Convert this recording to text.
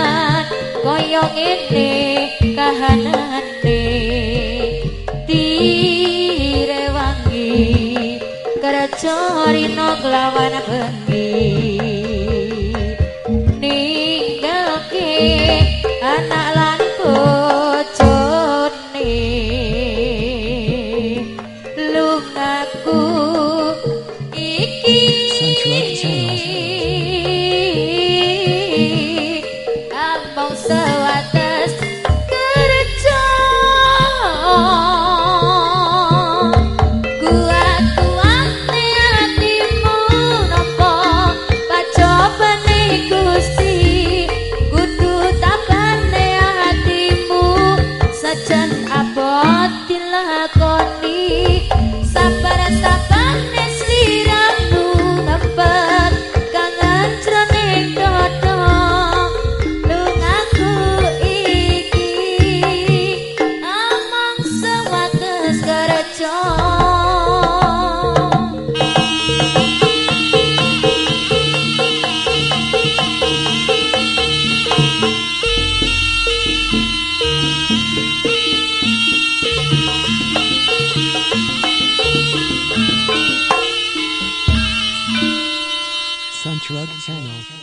kapan kaya ngene kahanane direwangi kerja rino kelawan bengi. Ninggalke anak Sun Truck Channel.